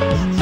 Bye.